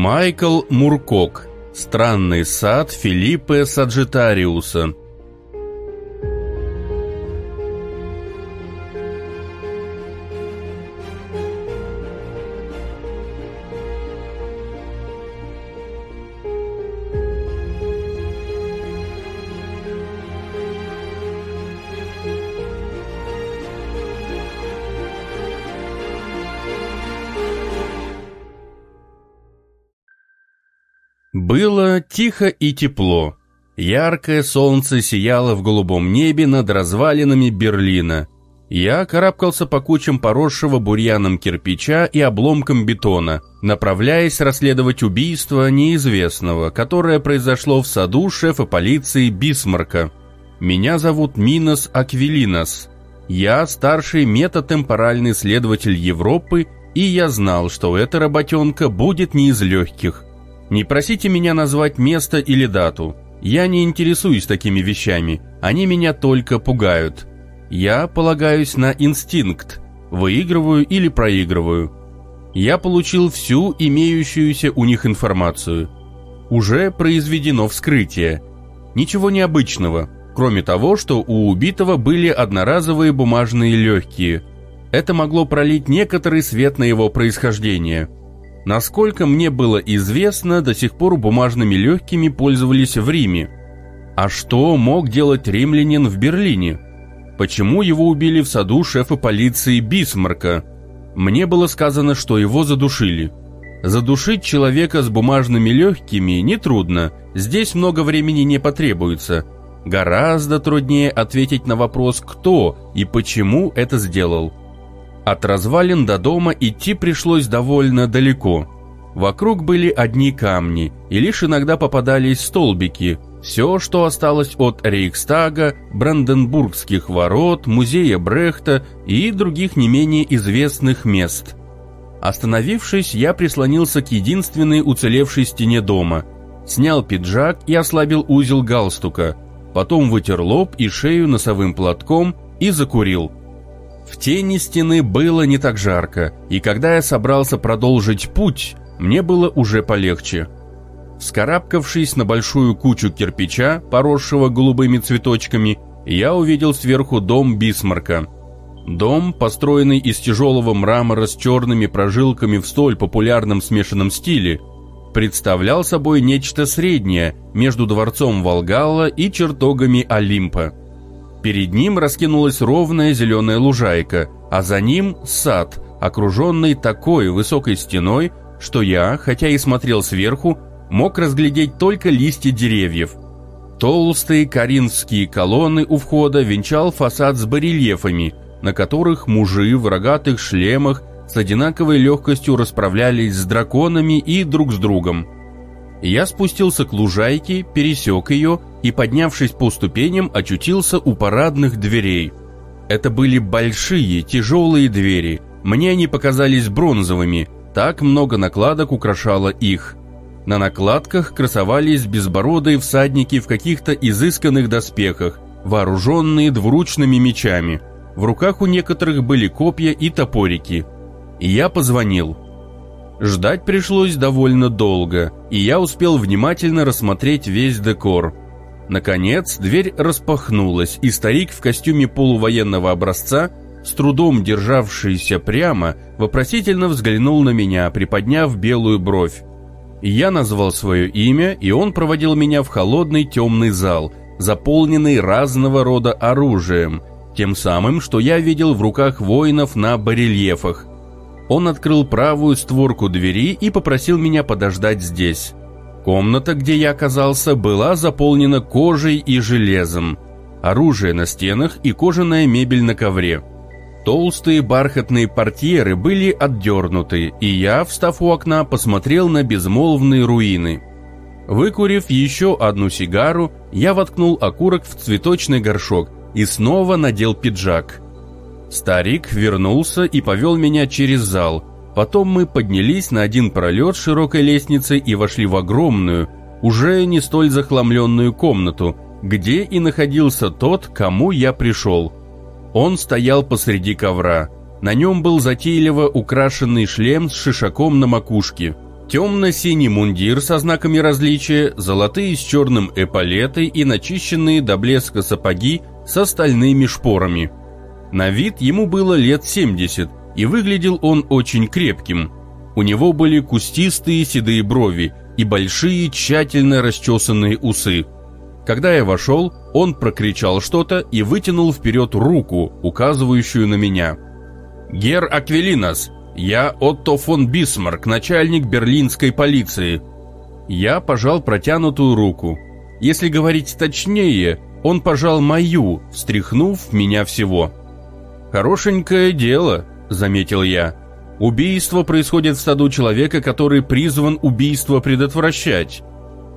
Майкл Муркок. Странный сад Филиппе Саджитариуса. Тихо и тепло. Яркое солнце сияло в голубом небе над развалинами Берлина. Я карабкался по кучам поросшего бурьяном кирпича и обломкам бетона, направляясь расследовать убийство неизвестного, которое произошло в саду шефа полиции Бисмарка. Меня зовут Минос Аквилинос. Я старший метатемпоральный следователь Европы, и я знал, что эта работенка будет не из легких. Не просите меня назвать место или дату. Я не интересуюсь такими вещами, они меня только пугают. Я полагаюсь на инстинкт, выигрываю или проигрываю. Я получил всю имеющуюся у них информацию. Уже произведено вскрытие. Ничего необычного, кроме того, что у убитого были одноразовые бумажные легкие. Это могло пролить некоторый свет на его происхождение – Насколько мне было известно, до сих пор бумажными легкими пользовались в Риме. А что мог делать римлянин в Берлине? Почему его убили в саду шефа полиции Бисмарка? Мне было сказано, что его задушили. Задушить человека с бумажными легкими нетрудно, здесь много времени не потребуется. Гораздо труднее ответить на вопрос, кто и почему это сделал. От развалин до дома идти пришлось довольно далеко. Вокруг были одни камни, и лишь иногда попадались столбики. Все, что осталось от Рейхстага, Бранденбургских ворот, музея Брехта и других не менее известных мест. Остановившись, я прислонился к единственной уцелевшей стене дома, снял пиджак и ослабил узел галстука, потом вытер лоб и шею носовым платком и закурил – в тени стены было не так жарко, и когда я собрался продолжить путь, мне было уже полегче. Вскарабкавшись на большую кучу кирпича, поросшего голубыми цветочками, я увидел сверху дом Бисмарка. Дом, построенный из тяжелого мрамора с черными прожилками в столь популярном смешанном стиле, представлял собой нечто среднее между дворцом Волгалла и чертогами Олимпа. Перед ним раскинулась ровная зеленая лужайка, а за ним сад, окруженный такой высокой стеной, что я, хотя и смотрел сверху, мог разглядеть только листья деревьев. Толстые коринфские колонны у входа венчал фасад с барельефами, на которых мужи в рогатых шлемах с одинаковой легкостью расправлялись с драконами и друг с другом. Я спустился к лужайке, пересек ее и, поднявшись по ступеням, очутился у парадных дверей. Это были большие, тяжелые двери. Мне они показались бронзовыми, так много накладок украшало их. На накладках красовались безбородые всадники в каких-то изысканных доспехах, вооруженные двуручными мечами. В руках у некоторых были копья и топорики. Я позвонил. Ждать пришлось довольно долго, и я успел внимательно рассмотреть весь декор. Наконец, дверь распахнулась, и старик в костюме полувоенного образца, с трудом державшийся прямо, вопросительно взглянул на меня, приподняв белую бровь. Я назвал свое имя, и он проводил меня в холодный темный зал, заполненный разного рода оружием, тем самым, что я видел в руках воинов на барельефах – он открыл правую створку двери и попросил меня подождать здесь. Комната, где я оказался, была заполнена кожей и железом. Оружие на стенах и кожаная мебель на ковре. Толстые бархатные портьеры были отдернуты, и я, встав у окна, посмотрел на безмолвные руины. Выкурив еще одну сигару, я воткнул окурок в цветочный горшок и снова надел пиджак – Старик вернулся и повел меня через зал. Потом мы поднялись на один пролет широкой лестницы и вошли в огромную, уже не столь захламленную комнату, где и находился тот, кому я пришел. Он стоял посреди ковра. На нем был затейливо украшенный шлем с шишаком на макушке. Темно-синий мундир со знаками различия, золотые с черным эполетой и начищенные до блеска сапоги с стальными шпорами. На вид ему было лет 70, и выглядел он очень крепким. У него были кустистые седые брови и большие тщательно расчесанные усы. Когда я вошел, он прокричал что-то и вытянул вперед руку, указывающую на меня. «Гер Аквелинос, я Отто фон Бисмарк, начальник берлинской полиции». Я пожал протянутую руку. Если говорить точнее, он пожал мою, встряхнув меня всего. «Хорошенькое дело», — заметил я. «Убийство происходит в саду человека, который призван убийство предотвращать.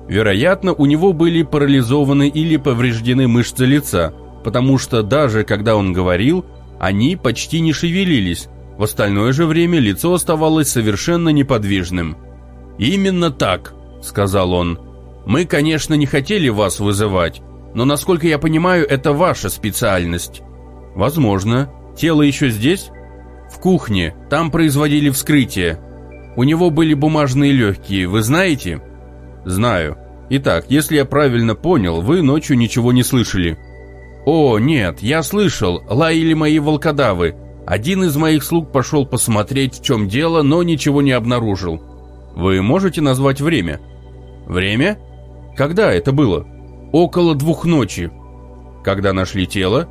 Вероятно, у него были парализованы или повреждены мышцы лица, потому что даже когда он говорил, они почти не шевелились, в остальное же время лицо оставалось совершенно неподвижным. «Именно так», — сказал он. «Мы, конечно, не хотели вас вызывать, но, насколько я понимаю, это ваша специальность». «Возможно. Тело еще здесь?» «В кухне. Там производили вскрытие. У него были бумажные легкие, вы знаете?» «Знаю. Итак, если я правильно понял, вы ночью ничего не слышали». «О, нет, я слышал, лаяли мои волкодавы. Один из моих слуг пошел посмотреть, в чем дело, но ничего не обнаружил. Вы можете назвать время?» «Время? Когда это было?» «Около двух ночи». «Когда нашли тело?»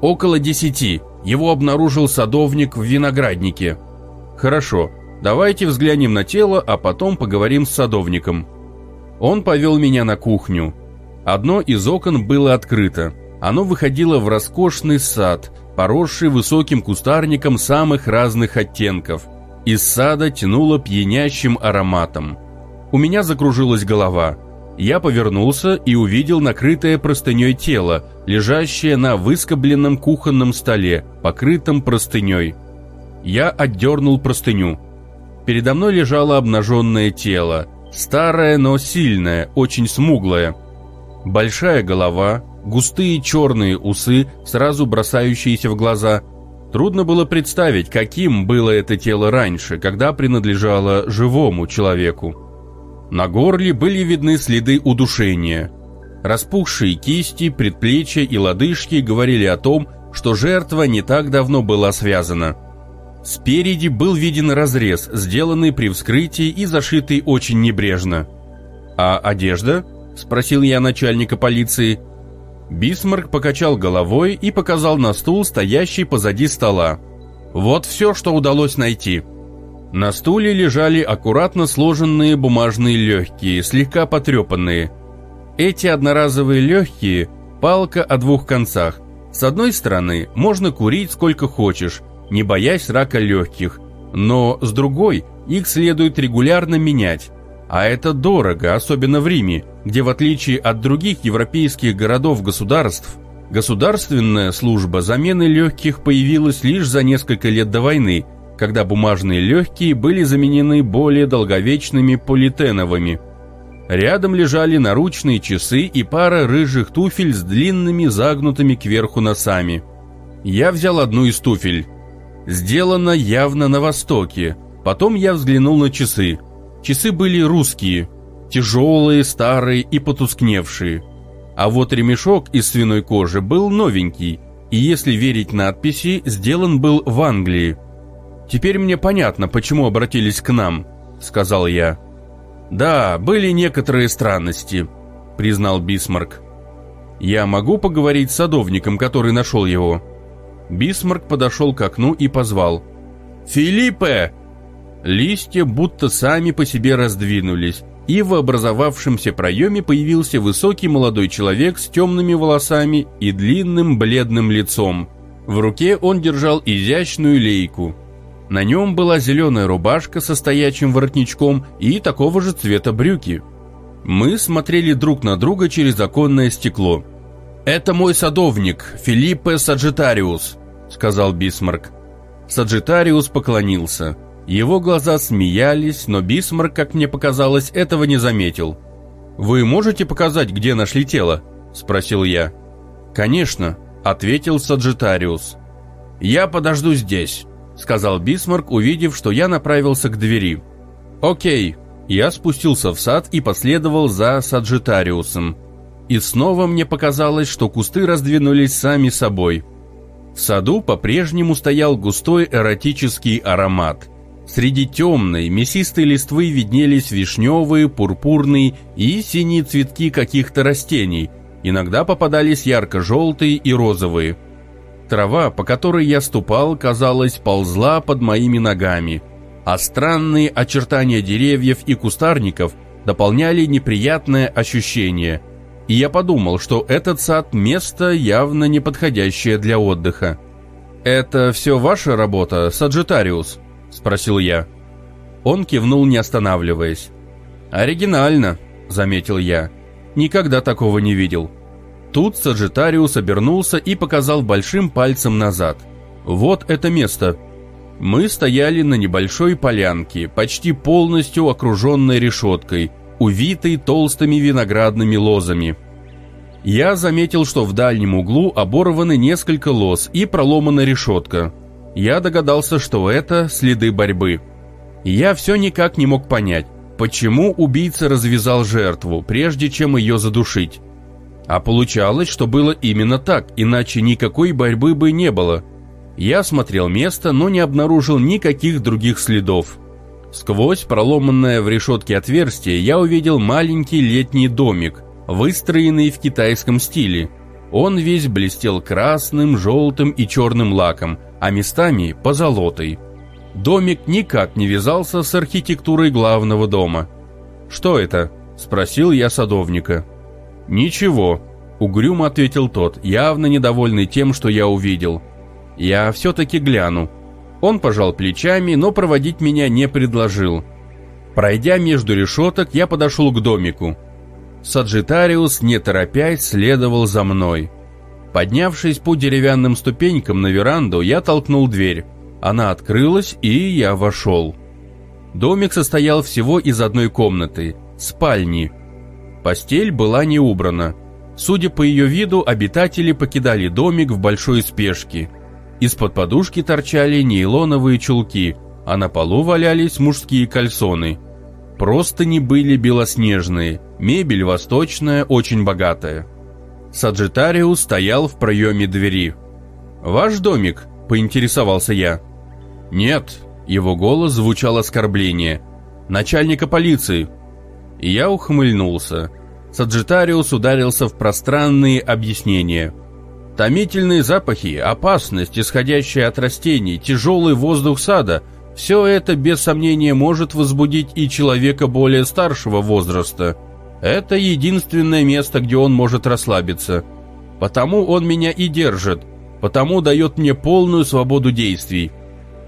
«Около десяти. Его обнаружил садовник в винограднике». «Хорошо, давайте взглянем на тело, а потом поговорим с садовником». Он повел меня на кухню. Одно из окон было открыто. Оно выходило в роскошный сад, поросший высоким кустарником самых разных оттенков. Из сада тянуло пьянящим ароматом. У меня закружилась голова. Я повернулся и увидел накрытое простыней тело, лежащее на выскобленном кухонном столе, покрытом простыней. Я отдернул простыню. Передо мной лежало обнаженное тело, Старая, но сильная, очень смуглая. Большая голова, густые черные усы, сразу бросающиеся в глаза. Трудно было представить, каким было это тело раньше, когда принадлежало живому человеку. На горле были видны следы удушения. Распухшие кисти, предплечья и лодыжки говорили о том, что жертва не так давно была связана – Спереди был виден разрез, сделанный при вскрытии и зашитый очень небрежно. «А одежда?» – спросил я начальника полиции. Бисмарк покачал головой и показал на стул, стоящий позади стола. «Вот все, что удалось найти». На стуле лежали аккуратно сложенные бумажные легкие, слегка потрепанные. Эти одноразовые легкие – палка о двух концах. С одной стороны, можно курить сколько хочешь, не боясь рака легких, но с другой их следует регулярно менять. А это дорого, особенно в Риме, где в отличие от других европейских городов-государств, государственная служба замены легких появилась лишь за несколько лет до войны, когда бумажные легкие были заменены более долговечными политеновыми. Рядом лежали наручные часы и пара рыжих туфель с длинными загнутыми кверху носами. Я взял одну из туфель, Сделано явно на востоке. Потом я взглянул на часы. Часы были русские, тяжелые, старые и потускневшие. А вот ремешок из свиной кожи был новенький, и если верить надписи, сделан был в Англии. «Теперь мне понятно, почему обратились к нам», — сказал я. «Да, были некоторые странности», — признал Бисмарк. «Я могу поговорить с садовником, который нашел его?» Бисмарк подошел к окну и позвал. «Филиппе!» Листья будто сами по себе раздвинулись, и в образовавшемся проеме появился высокий молодой человек с темными волосами и длинным бледным лицом. В руке он держал изящную лейку. На нем была зеленая рубашка со стоячим воротничком и такого же цвета брюки. Мы смотрели друг на друга через оконное стекло. «Это мой садовник, Филиппе Саджитариус», — сказал Бисмарк. Саджитариус поклонился. Его глаза смеялись, но Бисмарк, как мне показалось, этого не заметил. «Вы можете показать, где нашли тело?» — спросил я. «Конечно», — ответил Саджитариус. «Я подожду здесь», — сказал Бисмарк, увидев, что я направился к двери. «Окей», Я спустился в сад и последовал за Саджитариусом. И снова мне показалось, что кусты раздвинулись сами собой. В саду по-прежнему стоял густой эротический аромат. Среди темной, мясистой листвы виднелись вишневые, пурпурные и синие цветки каких-то растений. Иногда попадались ярко-желтые и розовые. Трава, по которой я ступал, казалось, ползла под моими ногами – а странные очертания деревьев и кустарников дополняли неприятное ощущение. И я подумал, что этот сад – место явно неподходящее для отдыха. «Это все ваша работа, Саджитариус?» – спросил я. Он кивнул, не останавливаясь. «Оригинально», – заметил я. «Никогда такого не видел». Тут Саджитариус обернулся и показал большим пальцем назад. «Вот это место», мы стояли на небольшой полянке, почти полностью окруженной решеткой, увитой толстыми виноградными лозами. Я заметил, что в дальнем углу оборваны несколько лоз и проломана решетка. Я догадался, что это следы борьбы. Я все никак не мог понять, почему убийца развязал жертву, прежде чем ее задушить. А получалось, что было именно так, иначе никакой борьбы бы не было – я осмотрел место, но не обнаружил никаких других следов. Сквозь проломанное в решетке отверстие я увидел маленький летний домик, выстроенный в китайском стиле. Он весь блестел красным, желтым и черным лаком, а местами позолотой. Домик никак не вязался с архитектурой главного дома. «Что это?» – спросил я садовника. «Ничего», – угрюмо ответил тот, явно недовольный тем, что я увидел – я все-таки гляну. Он пожал плечами, но проводить меня не предложил. Пройдя между решеток, я подошел к домику. Саджитариус, не торопясь, следовал за мной. Поднявшись по деревянным ступенькам на веранду, я толкнул дверь. Она открылась, и я вошел. Домик состоял всего из одной комнаты – спальни. Постель была не убрана. Судя по ее виду, обитатели покидали домик в большой спешке – из-под подушки торчали нейлоновые чулки, а на полу валялись мужские кальсоны. Простыни были белоснежные, мебель восточная, очень богатая. Саджитариус стоял в проеме двери. «Ваш домик?» – поинтересовался я. «Нет», – его голос звучал оскорбленно. «Начальника полиции». Я ухмыльнулся. Саджитариус ударился в пространные объяснения – Томительные запахи, опасность, исходящая от растений, тяжелый воздух сада – все это, без сомнения, может возбудить и человека более старшего возраста. Это единственное место, где он может расслабиться. Потому он меня и держит, потому дает мне полную свободу действий.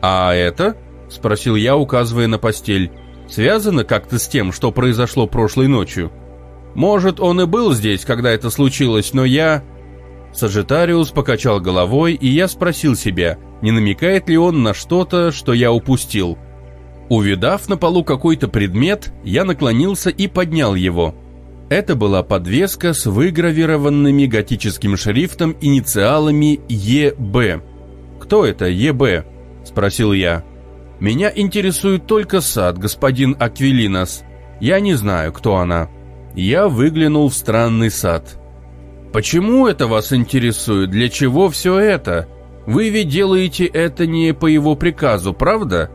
«А это?» – спросил я, указывая на постель. «Связано как-то с тем, что произошло прошлой ночью?» «Может, он и был здесь, когда это случилось, но я...» Сажитариус покачал головой, и я спросил себя, не намекает ли он на что-то, что я упустил. Увидав на полу какой-то предмет, я наклонился и поднял его. Это была подвеска с выгравированными готическим шрифтом инициалами ЕБ. «Кто это ЕБ?» – спросил я. «Меня интересует только сад, господин Аквилинос. Я не знаю, кто она». Я выглянул в странный сад – Почему это вас интересует? Для чего все это? Вы ведь делаете это не по его приказу, правда?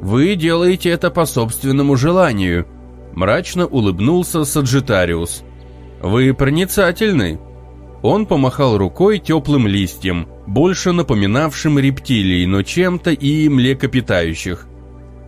Вы делаете это по собственному желанию. Мрачно улыбнулся Саджитариус. Вы проницательны. Он помахал рукой теплым листьям, больше напоминавшим рептилий, но чем-то и млекопитающих.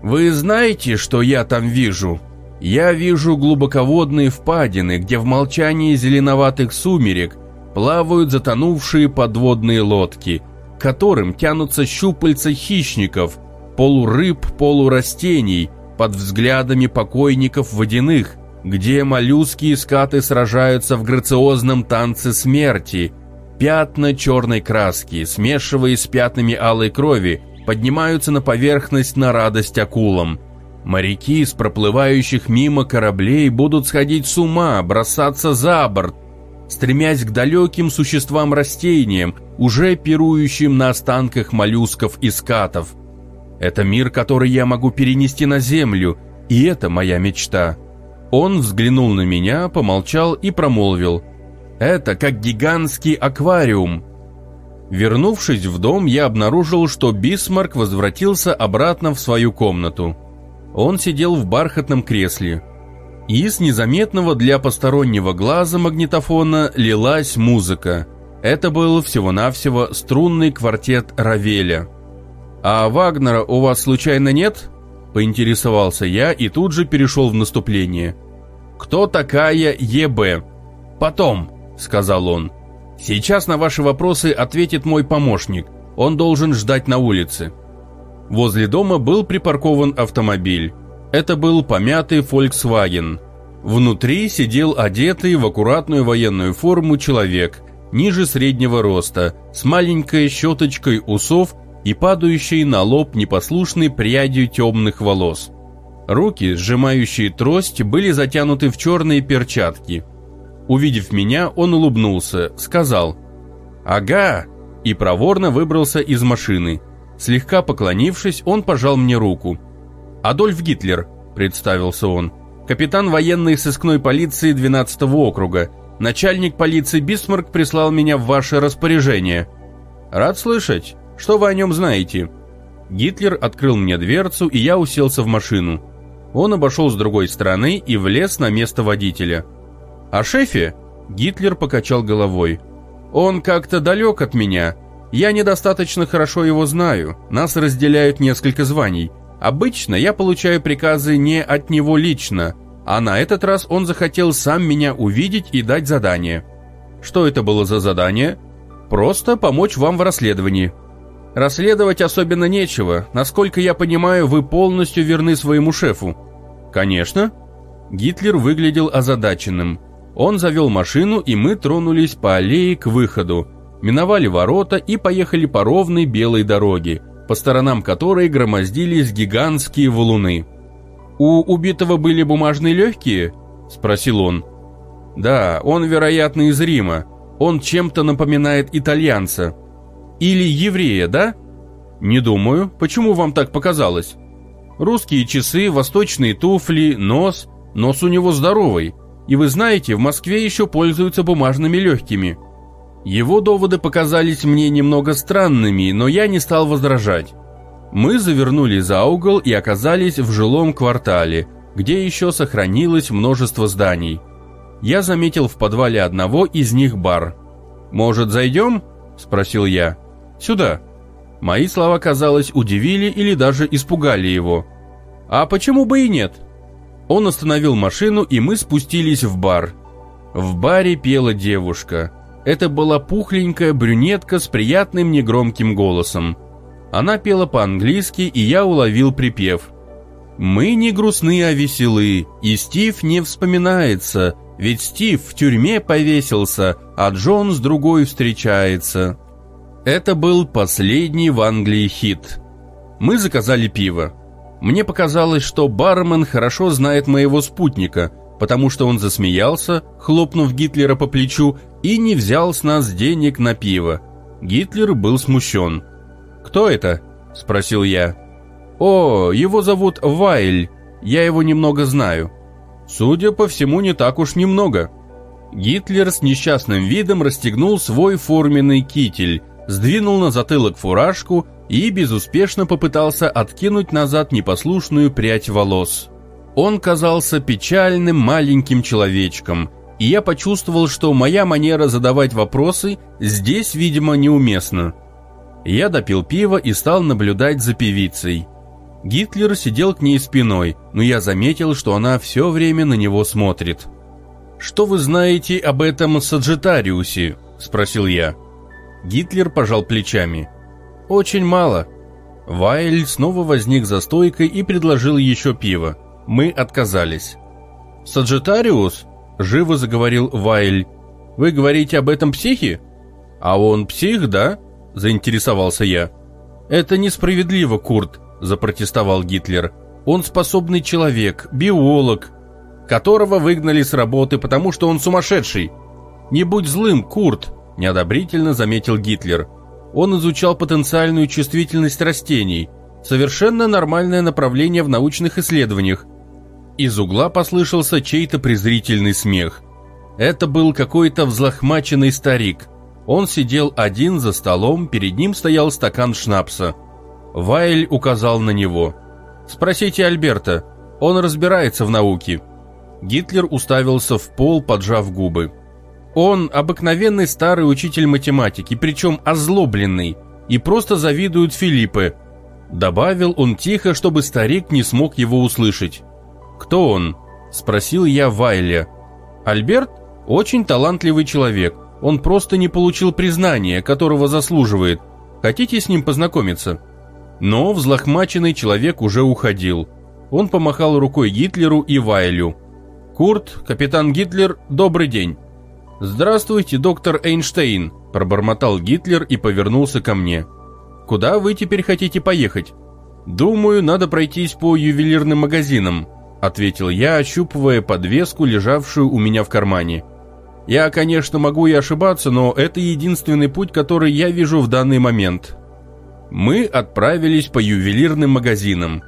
«Вы знаете, что я там вижу?» Я вижу глубоководные впадины, где в молчании зеленоватых сумерек плавают затонувшие подводные лодки, к которым тянутся щупальца хищников, полурыб, полурастений, под взглядами покойников водяных, где моллюски и скаты сражаются в грациозном танце смерти. Пятна черной краски, смешиваясь с пятнами алой крови, поднимаются на поверхность на радость акулам – Моряки с проплывающих мимо кораблей будут сходить с ума, бросаться за борт, стремясь к далеким существам-растениям, уже пирующим на останках моллюсков и скатов. Это мир, который я могу перенести на землю, И это моя мечта. Он взглянул на меня, помолчал и промолвил. Это как гигантский аквариум. Вернувшись в дом, я обнаружил, что Бисмарк возвратился обратно в свою комнату. Он сидел в бархатном кресле. И с незаметного для постороннего глаза магнитофона лилась музыка. Это был всего-навсего струнный квартет Равеля. «А Вагнера у вас случайно нет?» Поинтересовался я и тут же перешел в наступление. «Кто такая ЕБ?» «Потом», — сказал он. «Сейчас на ваши вопросы ответит мой помощник. Он должен ждать на улице». Возле дома был припаркован автомобиль. Это был помятый Volkswagen. Внутри сидел одетый в аккуратную военную форму человек, ниже среднего роста, с маленькой щеточкой усов и падающей на лоб непослушной прядью темных волос. Руки, сжимающие трость, были затянуты в черные перчатки. Увидев меня, он улыбнулся, сказал «Ага!» и проворно выбрался из машины. Слегка поклонившись, он пожал мне руку. «Адольф Гитлер», — представился он, — «капитан военной сыскной полиции 12-го округа. Начальник полиции Бисмарк прислал меня в ваше распоряжение». «Рад слышать. Что вы о нем знаете?» Гитлер открыл мне дверцу, и я уселся в машину. Он обошел с другой стороны и влез на место водителя. «О шефе?» Гитлер покачал головой. «Он как-то далек от меня. Я недостаточно хорошо его знаю. Нас разделяют несколько званий. Обычно я получаю приказы не от него лично, а на этот раз он захотел сам меня увидеть и дать задание. Что это было за задание? Просто помочь вам в расследовании. Расследовать особенно нечего. Насколько я понимаю, вы полностью верны своему шефу. Конечно. Гитлер выглядел озадаченным. Он завел машину, и мы тронулись по аллее к выходу. Миновали ворота и поехали по ровной белой дороге, по сторонам которой громоздились гигантские валуны. «У убитого были бумажные легкие?» – спросил он. «Да, он, вероятно, из Рима. Он чем-то напоминает итальянца», или еврея, да? Не думаю. Почему вам так показалось? Русские часы, восточные туфли, нос. Нос у него здоровый. И вы знаете, в Москве еще пользуются бумажными легкими. Его доводы показались мне немного странными, но я не стал возражать. Мы завернули за угол и оказались в жилом квартале, где еще сохранилось множество зданий. Я заметил в подвале одного из них бар. «Может, зайдем?» – спросил я. Сюда». Мои слова, казалось, удивили или даже испугали его. «А почему бы и нет?» Он остановил машину, и мы спустились в бар. В баре пела девушка. Это была пухленькая брюнетка с приятным негромким голосом. Она пела по-английски, и я уловил припев. «Мы не грустны, а веселы, и Стив не вспоминается, ведь Стив в тюрьме повесился, а Джон с другой встречается». Это был последний в Англии хит. Мы заказали пиво. Мне показалось, что бармен хорошо знает моего спутника, потому что он засмеялся, хлопнув Гитлера по плечу, и не взял с нас денег на пиво. Гитлер был смущен. «Кто это?» – спросил я. «О, его зовут Вайль. Я его немного знаю». «Судя по всему, не так уж немного». Гитлер с несчастным видом расстегнул свой форменный китель, сдвинул на затылок фуражку и безуспешно попытался откинуть назад непослушную прядь волос. Он казался печальным маленьким человечком, и я почувствовал, что моя манера задавать вопросы здесь, видимо, неуместна. Я допил пиво и стал наблюдать за певицей. Гитлер сидел к ней спиной, но я заметил, что она все время на него смотрит. «Что вы знаете об этом Саджитариусе?» – спросил я. Гитлер пожал плечами. «Очень мало». Вайль снова возник за стойкой и предложил еще пиво. Мы отказались. «Саджитариус?» – живо заговорил Вайль. «Вы говорите об этом психе?» «А он псих, да?» – заинтересовался я. «Это несправедливо, Курт», – запротестовал Гитлер. «Он способный человек, биолог, которого выгнали с работы, потому что он сумасшедший. Не будь злым, Курт, неодобрительно заметил Гитлер. Он изучал потенциальную чувствительность растений. Совершенно нормальное направление в научных исследованиях. Из угла послышался чей-то презрительный смех. Это был какой-то взлохмаченный старик. Он сидел один за столом, перед ним стоял стакан шнапса. Вайль указал на него. «Спросите Альберта, он разбирается в науке». Гитлер уставился в пол, поджав губы. Он обыкновенный старый учитель математики, причем озлобленный, и просто завидует Филиппе. Добавил он тихо, чтобы старик не смог его услышать. «Кто он?» – спросил я Вайля. «Альберт? Очень талантливый человек. Он просто не получил признания, которого заслуживает. Хотите с ним познакомиться?» Но взлохмаченный человек уже уходил. Он помахал рукой Гитлеру и Вайлю. «Курт, капитан Гитлер, добрый день». «Здравствуйте, доктор Эйнштейн», – пробормотал Гитлер и повернулся ко мне. «Куда вы теперь хотите поехать?» «Думаю, надо пройтись по ювелирным магазинам», – ответил я, ощупывая подвеску, лежавшую у меня в кармане. «Я, конечно, могу и ошибаться, но это единственный путь, который я вижу в данный момент». Мы отправились по ювелирным магазинам.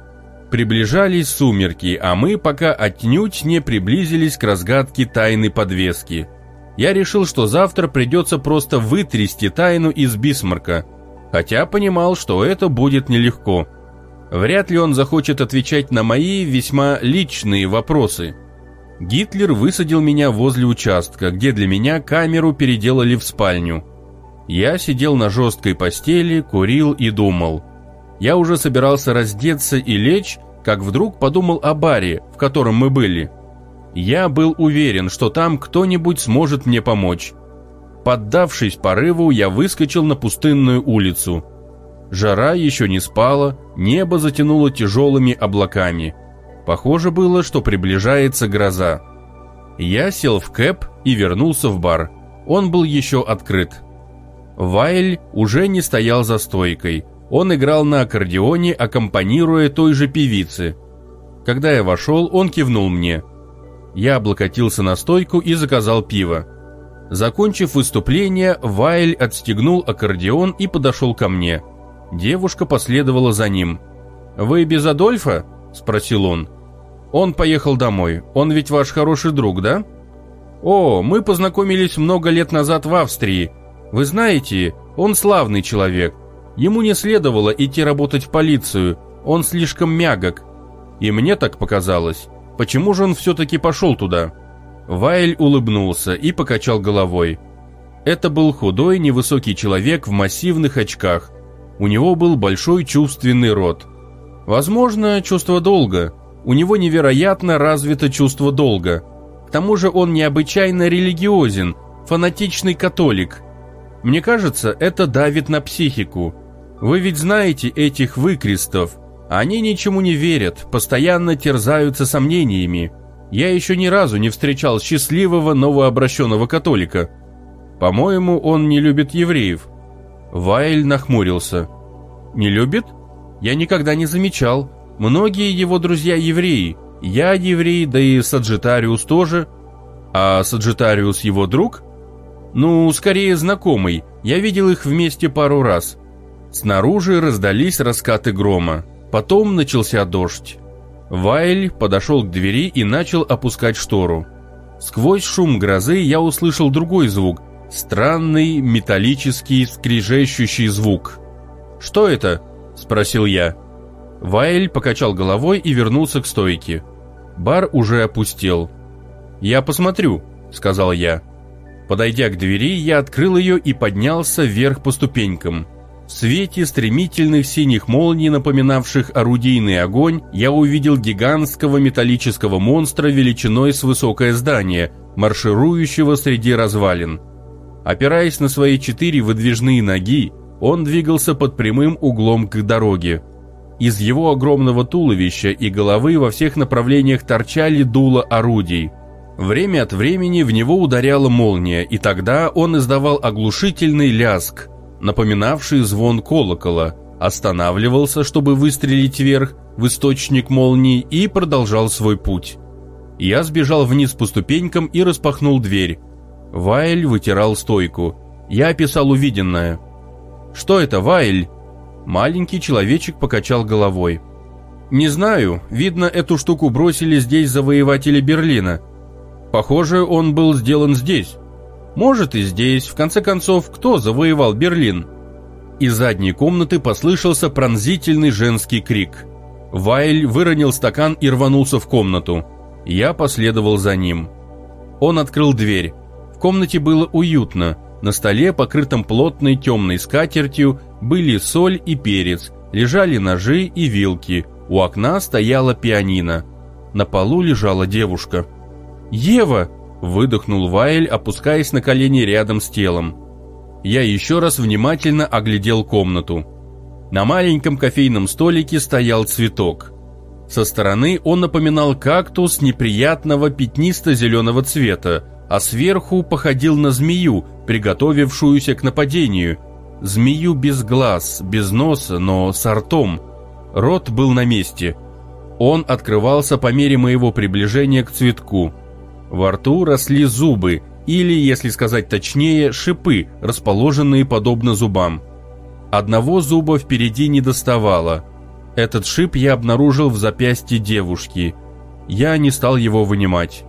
Приближались сумерки, а мы пока отнюдь не приблизились к разгадке тайны подвески – я решил, что завтра придется просто вытрясти тайну из Бисмарка, хотя понимал, что это будет нелегко. Вряд ли он захочет отвечать на мои весьма личные вопросы. Гитлер высадил меня возле участка, где для меня камеру переделали в спальню. Я сидел на жесткой постели, курил и думал. Я уже собирался раздеться и лечь, как вдруг подумал о баре, в котором мы были – я был уверен, что там кто-нибудь сможет мне помочь. Поддавшись порыву, я выскочил на пустынную улицу. Жара еще не спала, небо затянуло тяжелыми облаками. Похоже было, что приближается гроза. Я сел в кэп и вернулся в бар. Он был еще открыт. Вайль уже не стоял за стойкой. Он играл на аккордеоне, аккомпанируя той же певице. Когда я вошел, он кивнул мне – я облокотился на стойку и заказал пиво. Закончив выступление, Вайль отстегнул аккордеон и подошел ко мне. Девушка последовала за ним. «Вы без Адольфа?» – спросил он. «Он поехал домой. Он ведь ваш хороший друг, да?» «О, мы познакомились много лет назад в Австрии. Вы знаете, он славный человек. Ему не следовало идти работать в полицию. Он слишком мягок. И мне так показалось. Почему же он все-таки пошел туда? Вайль улыбнулся и покачал головой. Это был худой, невысокий человек в массивных очках. У него был большой чувственный рот. Возможно, чувство долга. У него невероятно развито чувство долга. К тому же он необычайно религиозен, фанатичный католик. Мне кажется, это давит на психику. Вы ведь знаете этих выкрестов, они ничему не верят, постоянно терзаются сомнениями. Я еще ни разу не встречал счастливого новообращенного католика. По-моему, он не любит евреев. Вайль нахмурился. Не любит? Я никогда не замечал. Многие его друзья евреи. Я еврей, да и Саджитариус тоже. А Саджитариус его друг? Ну, скорее знакомый. Я видел их вместе пару раз. Снаружи раздались раскаты грома. Потом начался дождь. Вайль подошел к двери и начал опускать штору. Сквозь шум грозы я услышал другой звук, странный металлический скрежещущий звук. «Что это?» – спросил я. Вайль покачал головой и вернулся к стойке. Бар уже опустел. «Я посмотрю», – сказал я. Подойдя к двери, я открыл ее и поднялся вверх по ступенькам. В свете стремительных синих молний, напоминавших орудийный огонь, я увидел гигантского металлического монстра величиной с высокое здание, марширующего среди развалин. Опираясь на свои четыре выдвижные ноги, он двигался под прямым углом к дороге. Из его огромного туловища и головы во всех направлениях торчали дула орудий. Время от времени в него ударяла молния, и тогда он издавал оглушительный ляск, напоминавший звон колокола, останавливался, чтобы выстрелить вверх в источник молнии и продолжал свой путь. Я сбежал вниз по ступенькам и распахнул дверь. Вайль вытирал стойку. Я описал увиденное. «Что это, Вайль?» Маленький человечек покачал головой. «Не знаю. Видно, эту штуку бросили здесь завоеватели Берлина. Похоже, он был сделан здесь. Может и здесь. В конце концов, кто завоевал Берлин?» Из задней комнаты послышался пронзительный женский крик. Вайль выронил стакан и рванулся в комнату. Я последовал за ним. Он открыл дверь. Комнате было уютно. На столе, покрытом плотной темной скатертью, были соль и перец, лежали ножи и вилки. У окна стояла пианино. На полу лежала девушка. «Ева!» – выдохнул Вайль, опускаясь на колени рядом с телом. Я еще раз внимательно оглядел комнату. На маленьком кофейном столике стоял цветок. Со стороны он напоминал кактус неприятного пятнисто-зеленого цвета, а сверху походил на змею, приготовившуюся к нападению. Змею без глаз, без носа, но с ртом. Рот был на месте. Он открывался по мере моего приближения к цветку. Во рту росли зубы, или, если сказать точнее, шипы, расположенные подобно зубам. Одного зуба впереди не доставало. Этот шип я обнаружил в запястье девушки. Я не стал его вынимать.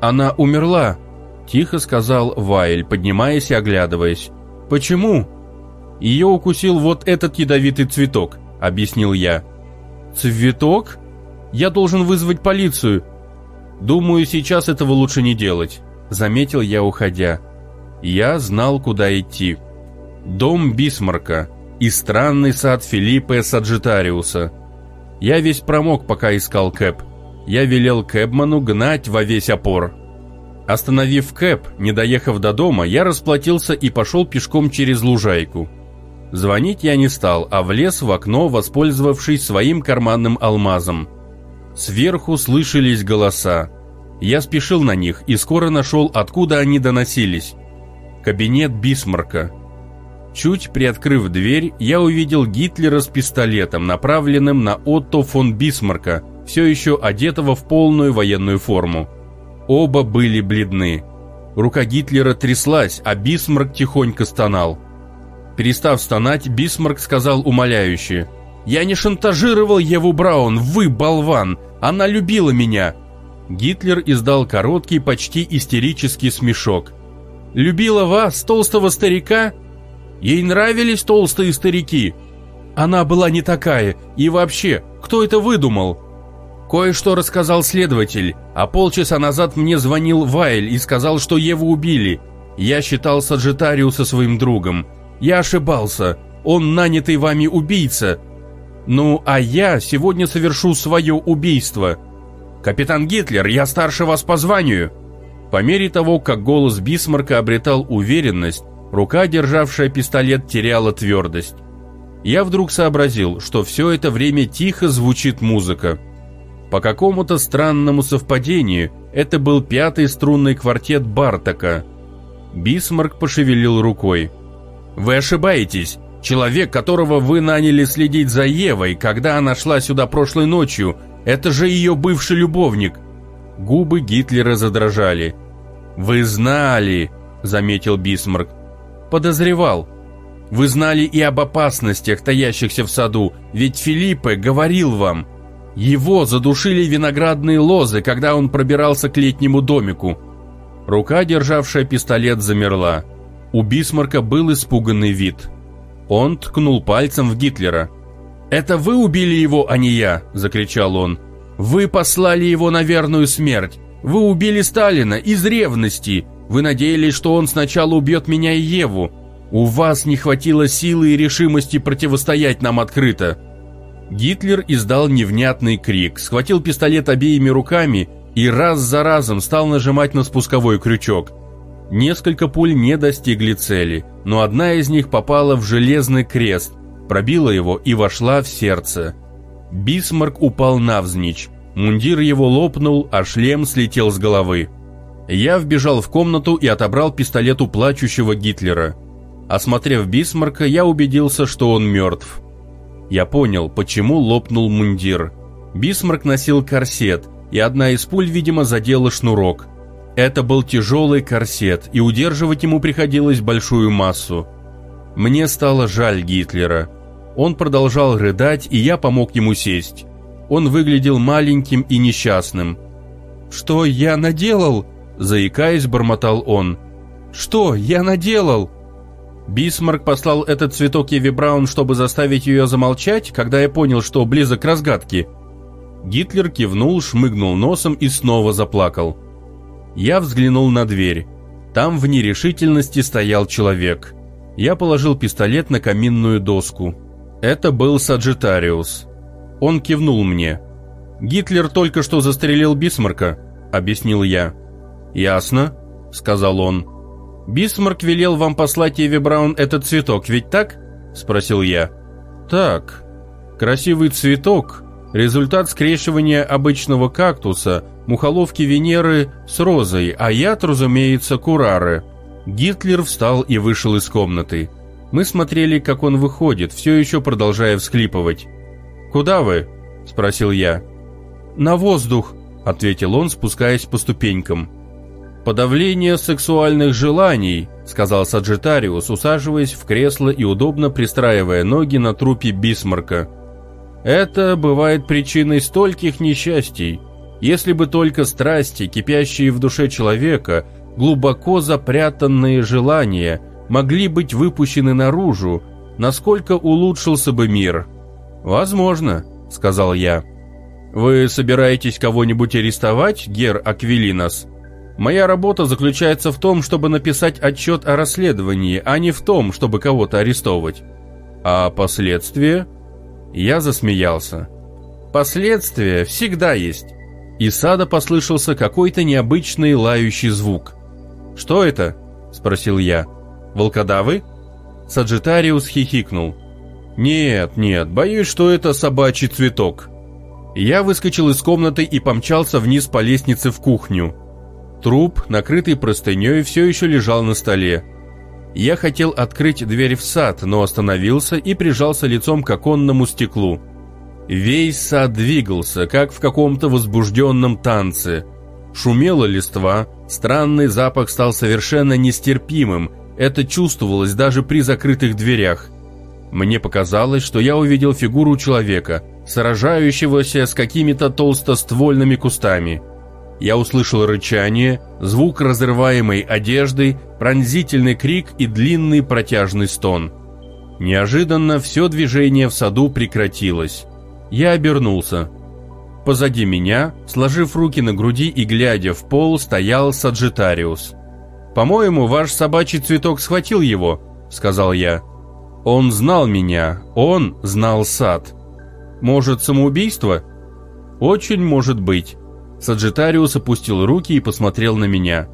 «Она умерла», – тихо сказал Вайль, поднимаясь и оглядываясь. «Почему?» «Ее укусил вот этот ядовитый цветок», – объяснил я. «Цветок? Я должен вызвать полицию. Думаю, сейчас этого лучше не делать». Заметил я, уходя. Я знал, куда идти. Дом Бисмарка и странный сад Филиппа Саджитариуса. Я весь промок, пока искал Кэп. Я велел Кэбману гнать во весь опор. Остановив Кэп, не доехав до дома, я расплатился и пошел пешком через лужайку. Звонить я не стал, а влез в окно, воспользовавшись своим карманным алмазом. Сверху слышались голоса. Я спешил на них и скоро нашел, откуда они доносились. Кабинет Бисмарка. Чуть приоткрыв дверь, я увидел Гитлера с пистолетом, направленным на Отто фон Бисмарка, все еще одетого в полную военную форму. Оба были бледны. Рука Гитлера тряслась, а Бисмарк тихонько стонал. Перестав стонать, Бисмарк сказал умоляюще. «Я не шантажировал Еву Браун, вы болван! Она любила меня! Гитлер издал короткий, почти истерический смешок. «Любила вас, толстого старика? Ей нравились толстые старики? Она была не такая, и вообще, кто это выдумал?» Кое-что рассказал следователь, а полчаса назад мне звонил Вайль и сказал, что Еву убили. Я считал Саджитариуса своим другом. Я ошибался, он нанятый вами убийца. Ну, а я сегодня совершу свое убийство. «Капитан Гитлер, я старше вас по званию!» По мере того, как голос Бисмарка обретал уверенность, рука, державшая пистолет, теряла твердость. Я вдруг сообразил, что все это время тихо звучит музыка. По какому-то странному совпадению, это был пятый струнный квартет Бартока. Бисмарк пошевелил рукой. «Вы ошибаетесь. Человек, которого вы наняли следить за Евой, когда она шла сюда прошлой ночью, это же ее бывший любовник!» Губы Гитлера задрожали. «Вы знали!» — заметил Бисмарк. «Подозревал. Вы знали и об опасностях, таящихся в саду, ведь Филиппе говорил вам. Его задушили виноградные лозы, когда он пробирался к летнему домику». Рука, державшая пистолет, замерла. У Бисмарка был испуганный вид. Он ткнул пальцем в Гитлера. «Это вы убили его, а не я!» – закричал он. «Вы послали его на верную смерть! Вы убили Сталина из ревности! Вы надеялись, что он сначала убьет меня и Еву! У вас не хватило силы и решимости противостоять нам открыто!» Гитлер издал невнятный крик, схватил пистолет обеими руками и раз за разом стал нажимать на спусковой крючок. Несколько пуль не достигли цели, но одна из них попала в железный крест – пробила его и вошла в сердце. Бисмарк упал навзничь, мундир его лопнул, а шлем слетел с головы. Я вбежал в комнату и отобрал пистолет у плачущего Гитлера. Осмотрев Бисмарка, я убедился, что он мертв. Я понял, почему лопнул мундир. Бисмарк носил корсет, и одна из пуль, видимо, задела шнурок. Это был тяжелый корсет, и удерживать ему приходилось большую массу. Мне стало жаль Гитлера. Он продолжал рыдать, и я помог ему сесть. Он выглядел маленьким и несчастным. «Что я наделал?» – заикаясь, бормотал он. «Что я наделал?» Бисмарк послал этот цветок Еви Браун, чтобы заставить ее замолчать, когда я понял, что близок к разгадке. Гитлер кивнул, шмыгнул носом и снова заплакал. Я взглянул на дверь. Там в нерешительности стоял человек. Я положил пистолет на каминную доску. Это был Саджитариус. Он кивнул мне. «Гитлер только что застрелил Бисмарка», — объяснил я. «Ясно», — сказал он. «Бисмарк велел вам послать Еве Браун этот цветок, ведь так?» — спросил я. «Так. Красивый цветок — результат скрещивания обычного кактуса, мухоловки Венеры с розой, а яд, разумеется, кураре». Гитлер встал и вышел из комнаты. Мы смотрели, как он выходит, все еще продолжая всхлипывать. «Куда вы?» – спросил я. «На воздух», – ответил он, спускаясь по ступенькам. «Подавление сексуальных желаний», – сказал Саджитариус, усаживаясь в кресло и удобно пристраивая ноги на трупе Бисмарка. «Это бывает причиной стольких несчастий. Если бы только страсти, кипящие в душе человека, глубоко запрятанные желания, могли быть выпущены наружу, насколько улучшился бы мир?» «Возможно», — сказал я. «Вы собираетесь кого-нибудь арестовать, Гер Аквилинос?» Моя работа заключается в том, чтобы написать отчет о расследовании, а не в том, чтобы кого-то арестовывать. А последствия? Я засмеялся. Последствия всегда есть. Из сада послышался какой-то необычный лающий звук. «Что это?» – спросил я. «Волкодавы?» Саджитариус хихикнул. «Нет, нет, боюсь, что это собачий цветок». Я выскочил из комнаты и помчался вниз по лестнице в кухню. Труп, накрытый простыней, все еще лежал на столе. Я хотел открыть дверь в сад, но остановился и прижался лицом к оконному стеклу. Весь сад двигался, как в каком-то возбужденном танце. Шумела листва, странный запах стал совершенно нестерпимым, это чувствовалось даже при закрытых дверях. Мне показалось, что я увидел фигуру человека, сражающегося с какими-то толстоствольными кустами – я услышал рычание, звук разрываемой одежды, пронзительный крик и длинный протяжный стон. Неожиданно все движение в саду прекратилось. Я обернулся. Позади меня, сложив руки на груди и глядя в пол, стоял Саджитариус. «По-моему, ваш собачий цветок схватил его», — сказал я. «Он знал меня, он знал сад. Может, самоубийство?» «Очень может быть». Саджитариус опустил руки и посмотрел на меня.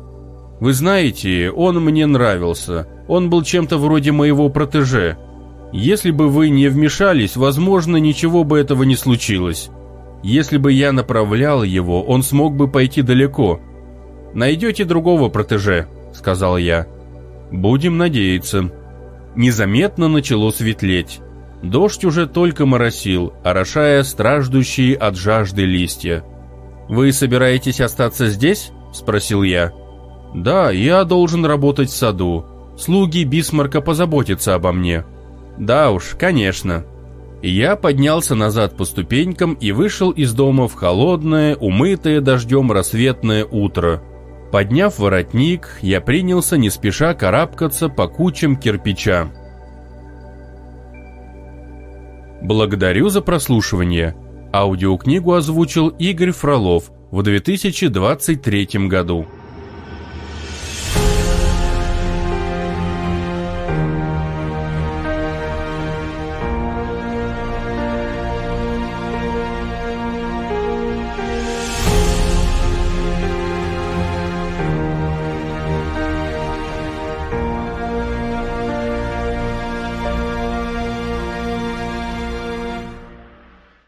«Вы знаете, он мне нравился. Он был чем-то вроде моего протеже. Если бы вы не вмешались, возможно, ничего бы этого не случилось. Если бы я направлял его, он смог бы пойти далеко. Найдете другого протеже», — сказал я. «Будем надеяться». Незаметно начало светлеть. Дождь уже только моросил, орошая страждущие от жажды листья. «Вы собираетесь остаться здесь?» – спросил я. «Да, я должен работать в саду. Слуги Бисмарка позаботятся обо мне». «Да уж, конечно». Я поднялся назад по ступенькам и вышел из дома в холодное, умытое дождем рассветное утро. Подняв воротник, я принялся не спеша карабкаться по кучам кирпича. Благодарю за прослушивание. Аудиокнигу озвучил Игорь Фролов в 2023 году.